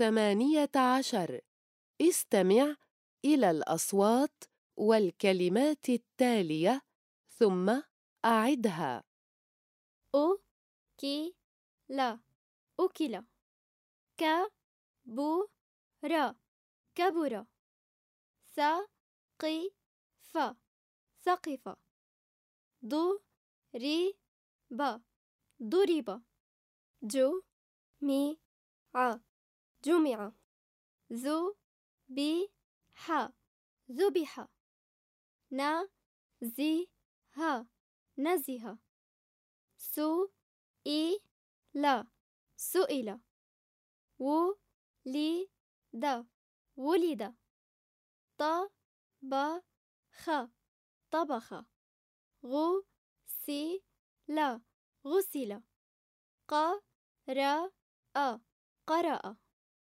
الثمانية عشر. استمع إلى الأصوات والكلمات التالية ثم أعدها. أو كي لا. أكل ك بو را كبر. ث قي ف. ثقف. ض ري ب. ضرب. جو مي ع. جمع. ذو بي ح ذبح ن زي ها نزه سو إي لا سئل. و لي د ولد. ط ب خ طبخ. غ سي لا غسل. ق ر أ قرأ.